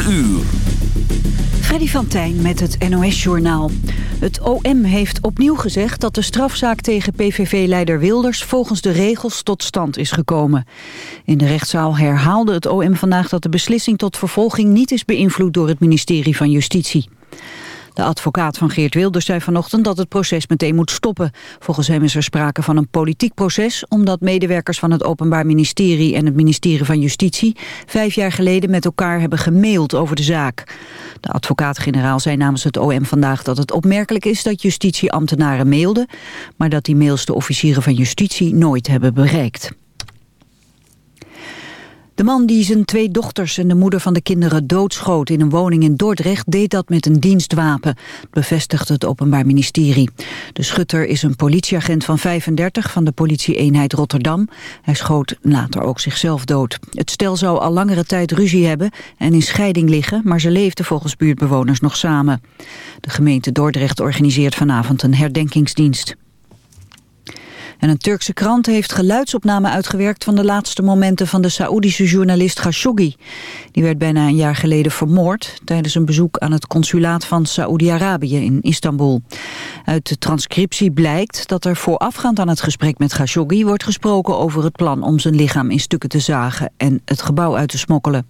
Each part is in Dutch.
4 uur. Freddy van Tijn met het NOS-journaal. Het OM heeft opnieuw gezegd dat de strafzaak tegen PVV-leider Wilders... volgens de regels tot stand is gekomen. In de rechtszaal herhaalde het OM vandaag dat de beslissing tot vervolging... niet is beïnvloed door het ministerie van Justitie. De advocaat van Geert Wilders zei vanochtend dat het proces meteen moet stoppen. Volgens hem is er sprake van een politiek proces... omdat medewerkers van het Openbaar Ministerie en het ministerie van Justitie... vijf jaar geleden met elkaar hebben gemaild over de zaak. De advocaat-generaal zei namens het OM vandaag dat het opmerkelijk is... dat justitieambtenaren mailden... maar dat die mails de officieren van justitie nooit hebben bereikt. De man die zijn twee dochters en de moeder van de kinderen doodschoot in een woning in Dordrecht deed dat met een dienstwapen, bevestigt het Openbaar Ministerie. De schutter is een politieagent van 35 van de politieeenheid Rotterdam. Hij schoot later ook zichzelf dood. Het stel zou al langere tijd ruzie hebben en in scheiding liggen, maar ze leefden volgens buurtbewoners nog samen. De gemeente Dordrecht organiseert vanavond een herdenkingsdienst. En een Turkse krant heeft geluidsopname uitgewerkt van de laatste momenten van de Saoedische journalist Khashoggi. Die werd bijna een jaar geleden vermoord tijdens een bezoek aan het consulaat van Saoedi-Arabië in Istanbul. Uit de transcriptie blijkt dat er voorafgaand aan het gesprek met Khashoggi wordt gesproken over het plan om zijn lichaam in stukken te zagen en het gebouw uit te smokkelen.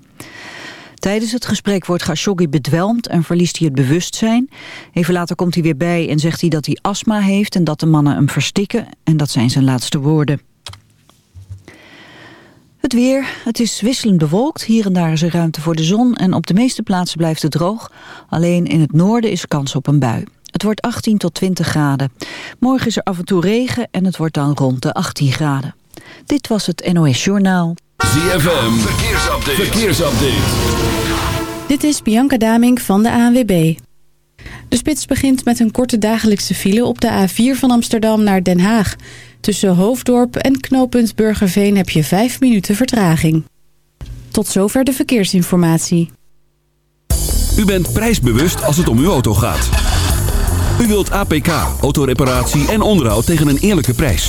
Tijdens het gesprek wordt Khashoggi bedwelmd en verliest hij het bewustzijn. Even later komt hij weer bij en zegt hij dat hij astma heeft... en dat de mannen hem verstikken. En dat zijn zijn laatste woorden. Het weer. Het is wisselend bewolkt. Hier en daar is er ruimte voor de zon. En op de meeste plaatsen blijft het droog. Alleen in het noorden is kans op een bui. Het wordt 18 tot 20 graden. Morgen is er af en toe regen en het wordt dan rond de 18 graden. Dit was het NOS Journaal. ZFM. Verkeersupdate. Verkeersupdate. Dit is Bianca Daming van de ANWB. De spits begint met een korte dagelijkse file op de A4 van Amsterdam naar Den Haag. Tussen Hoofddorp en knooppunt Burgerveen heb je 5 minuten vertraging. Tot zover de verkeersinformatie. U bent prijsbewust als het om uw auto gaat. U wilt APK, autoreparatie en onderhoud tegen een eerlijke prijs.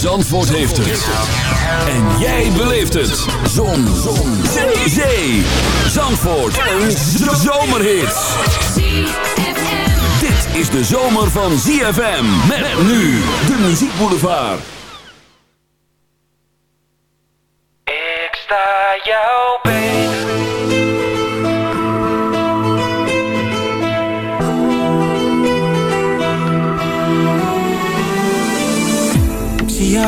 Zandvoort heeft het. En jij beleeft het. Zon. Zon. Zee. Zandvoort. Een zomerhit. Dit is de zomer van ZFM. Met nu de muziekboulevard. Ik sta jou.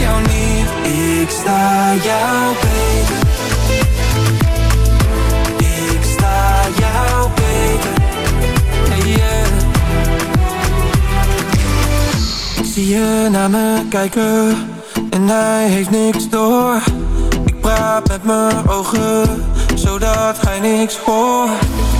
jou niet. Ik sta jou beter. Ik sta jou beter. Yeah. Ik zie je naar me kijken En hij heeft niks door. Ik praat met mijn ogen Zodat hij niks hoort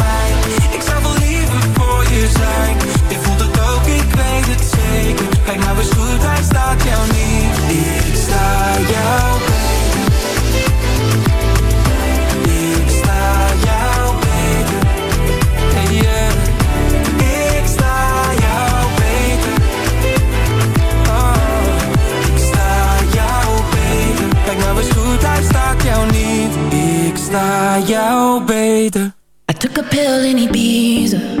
je zijn. Je voelt het ook, ik weet het zeker. Kijk nou eens goed, hij staat jou niet. Ik sta jou beter. Ik sta jou beter. Yeah Ik sta jou beter. Oh, ik sta jou beter. Kijk nou eens hij staat jou niet. Ik sta jou beter. I took a pill in Ibiza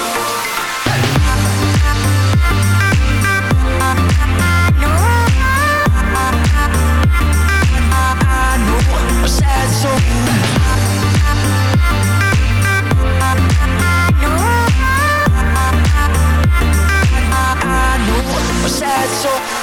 know a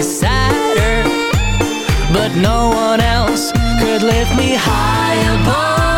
beside her But no one else could lift me high above.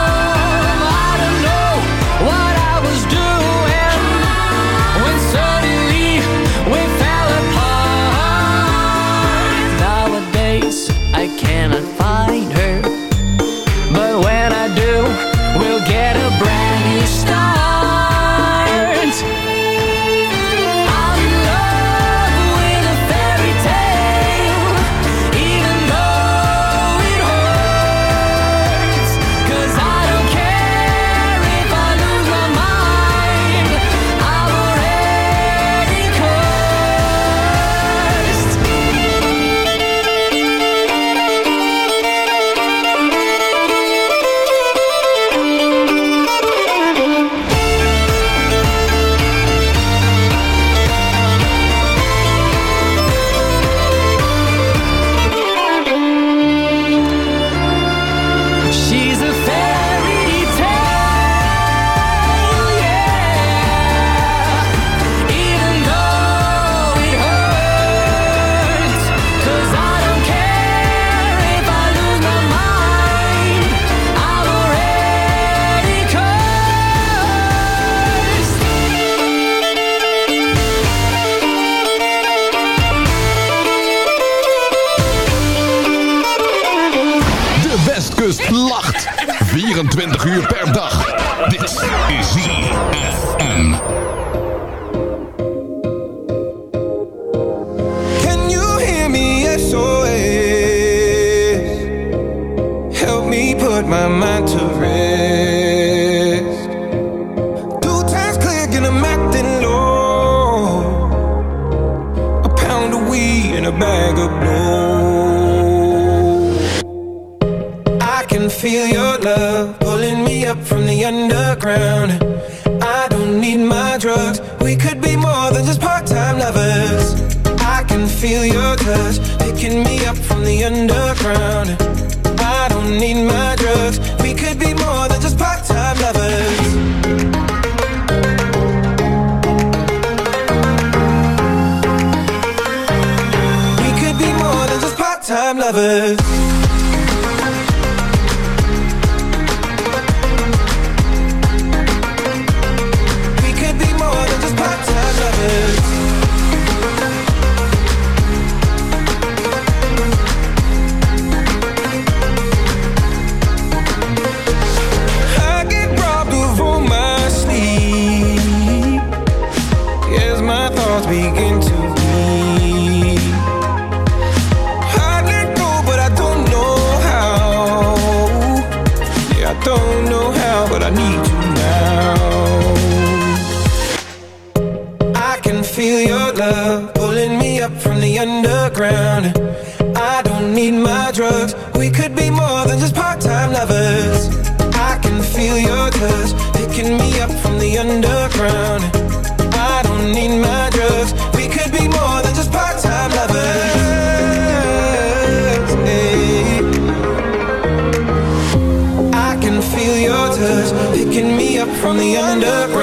20 uur per dag. Dit is ZFM. Part-time lovers. I can feel your touch picking me up from the underground. I don't need my drugs. We could be more than just part-time lovers. Hey. I can feel your touch picking me up from the underground.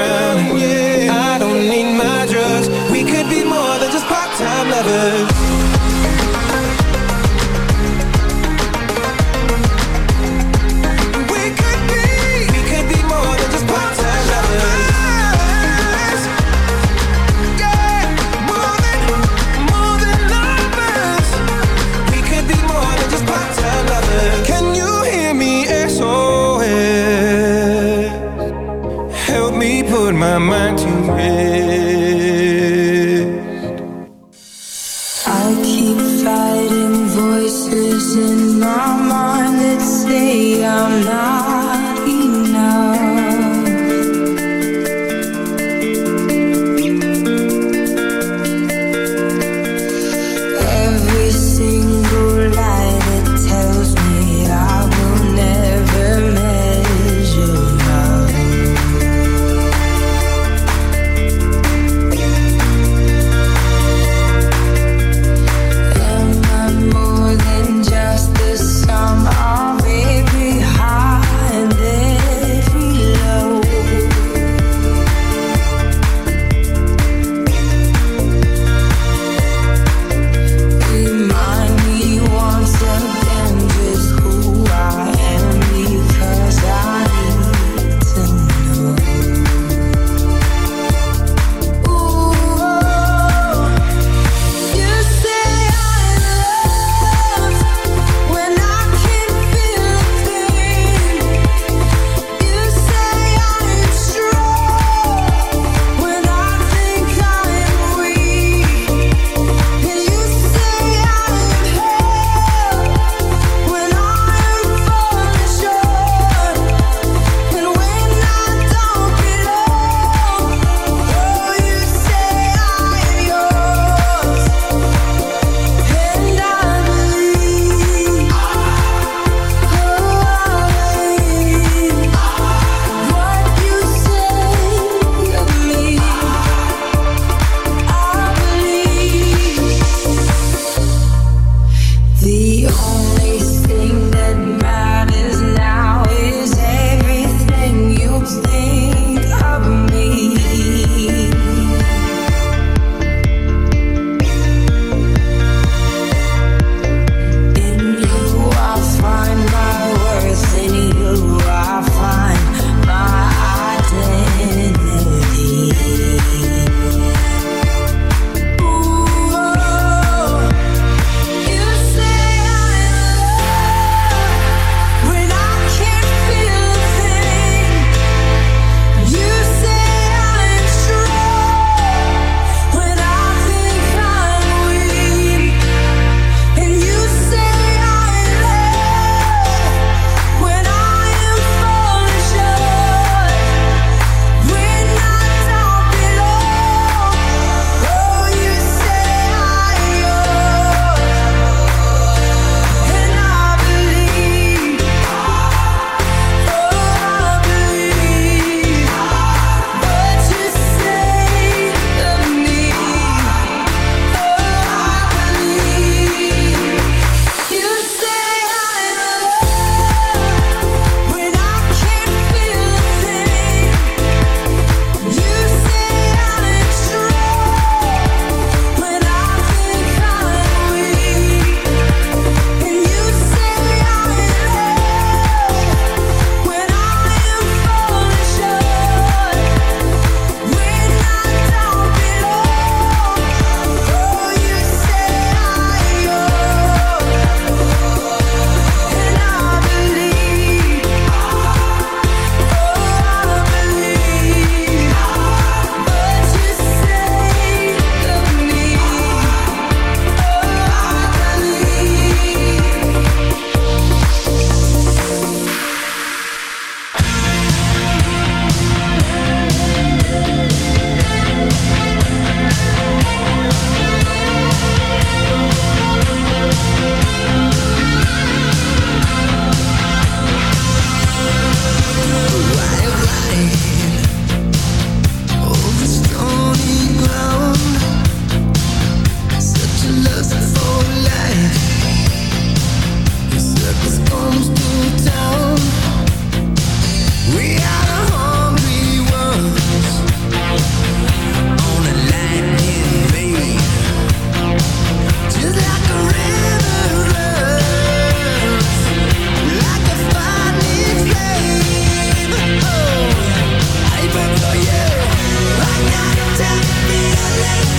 Thank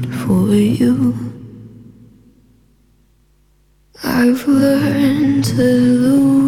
good for you. I've learned to lose.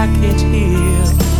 package here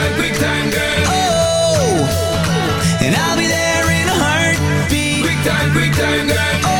time, quick time, girl. Oh, and I'll be there in a heartbeat. Quick time, quick time, girl. Oh,